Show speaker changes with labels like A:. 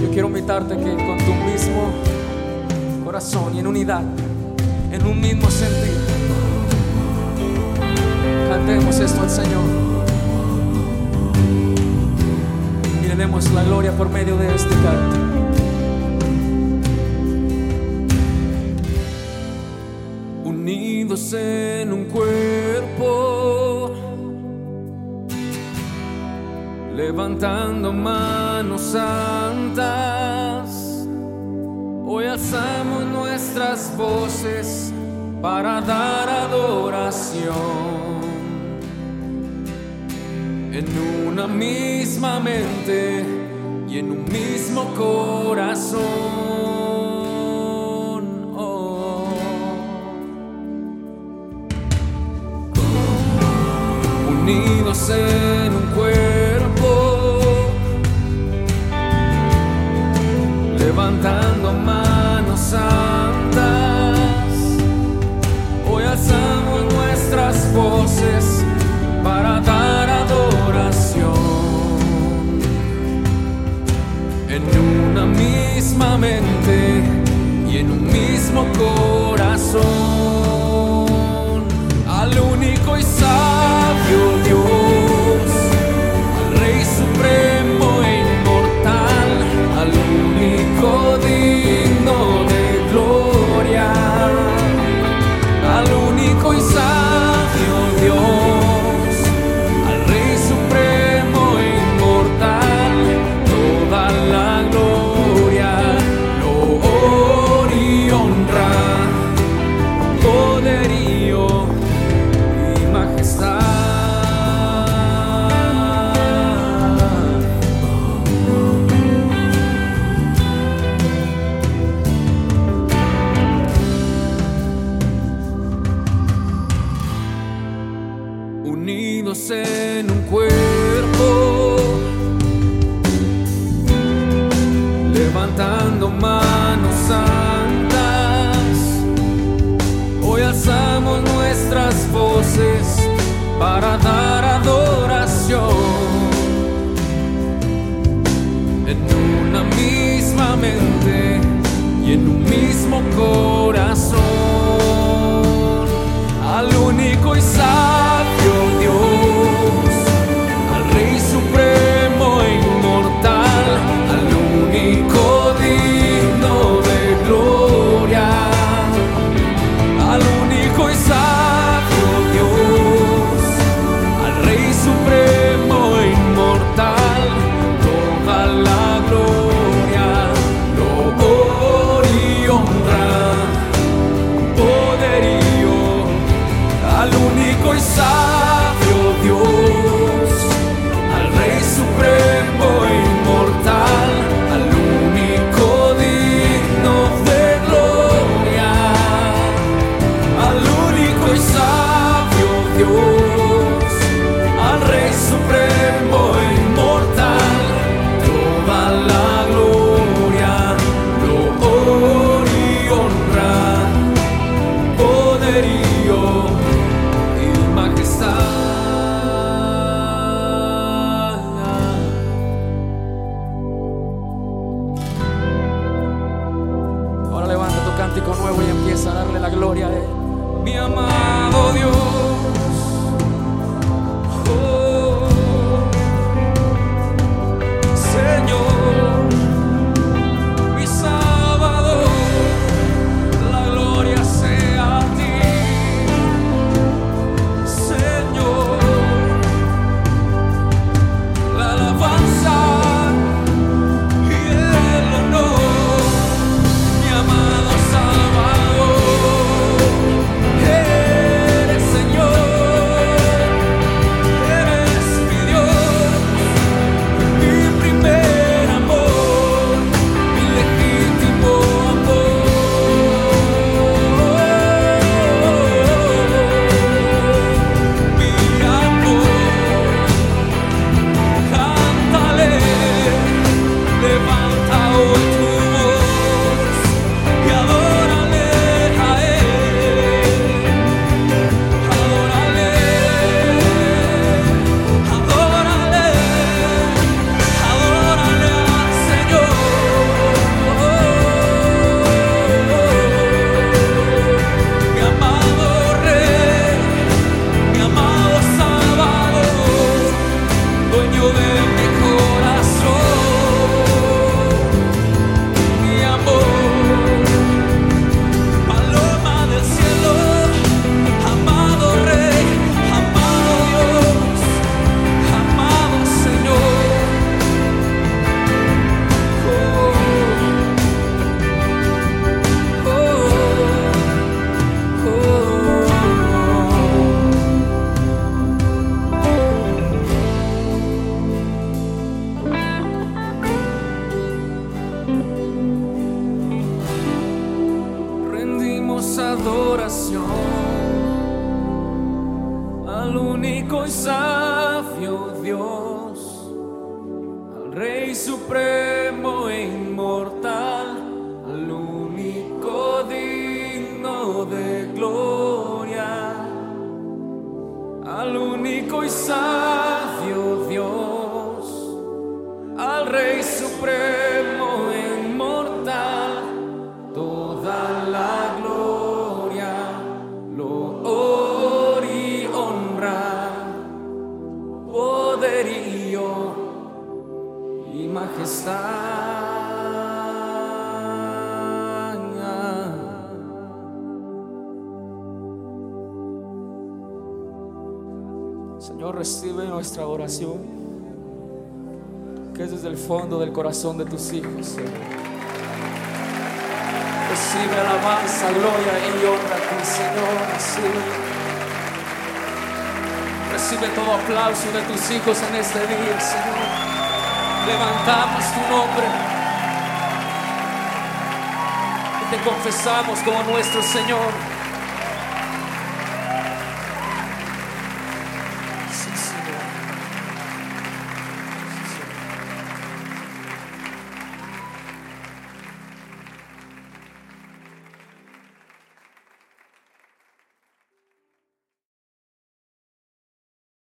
A: Yo quiero invitarte que con tu mismo corazón y en unidad, en un mismo sentido, cantemos esto al Señor y le demos la gloria por medio de este canto. En un cuerpo, levantando manos santas, hoy alzamos nuestras voces para dar adoración en una misma mente y en un mismo corazón. En un cuerpo, levantando manos santas, hoy alzamos nuestras voces para dar adoración. En una misma mente y en un mismo corazón. Al único y sabio un mismo corazón Rendimos adoración al único y sabio Dios, al Rey Supremo e inmortal, al único digno de gloria, al único y sabio Dios, al Rey Supremo. Y majestad. Señor, recibe nuestra oración, que es desde el fondo del corazón de tus hijos, Señor. Recibe alabanza, gloria y honra a Señor. Recibe, recibe todo aplauso de tus hijos en este día, Señor. Levantamos tu nombre y te confesamos como nuestro Señor.